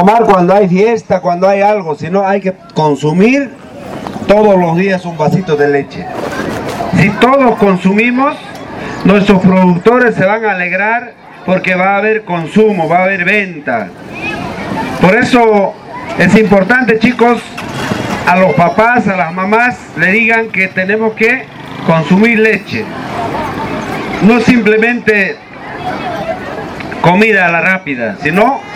tomar cuando hay fiesta, cuando hay algo, sino hay que consumir todos los días un vasito de leche. Si todos consumimos, nuestros productores se van a alegrar porque va a haber consumo, va a haber venta. Por eso es importante, chicos, a los papás, a las mamás, le digan que tenemos que consumir leche. No simplemente comida a la rápida, sino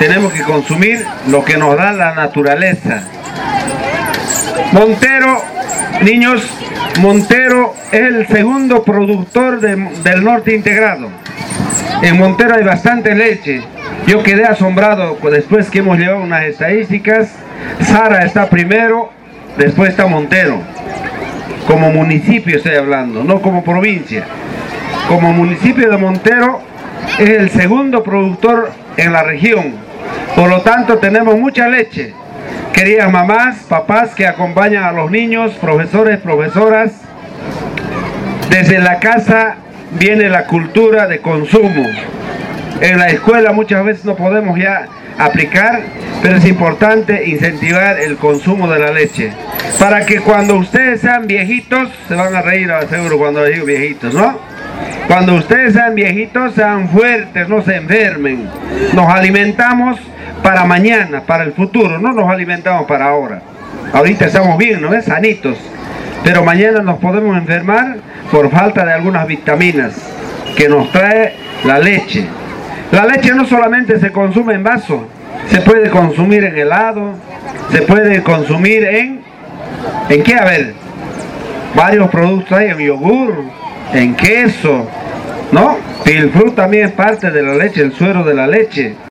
tenemos que consumir lo que nos da la naturaleza. Montero, niños, Montero es el segundo productor del norte integrado. En Montero hay bastante leche. Yo quedé asombrado después que hemos llevado unas estadísticas. Sara está primero, después está Montero. Como municipio estoy hablando, no como provincia. Como municipio de Montero es el segundo productor en la región. Por lo tanto tenemos mucha leche. Queridas mamás, papás que acompañan a los niños, profesores, profesoras, desde la casa viene la cultura de consumo. En la escuela muchas veces no podemos ya aplicar, pero es importante incentivar el consumo de la leche. Para que cuando ustedes sean viejitos, se van a reír seguro cuando digo viejitos, ¿no? Cuando ustedes sean viejitos, sean fuertes, no se enfermen. Nos alimentamos para mañana, para el futuro, no nos alimentamos para ahora. Ahorita estamos bien, ¿no es? Sanitos. Pero mañana nos podemos enfermar por falta de algunas vitaminas que nos trae la leche. La leche no solamente se consume en vaso, se puede consumir en helado, se puede consumir en... ¿En qué? A ver, varios productos hay, en yogur, en queso, ¿no? Y el fruto también es parte de la leche, el suero de la leche.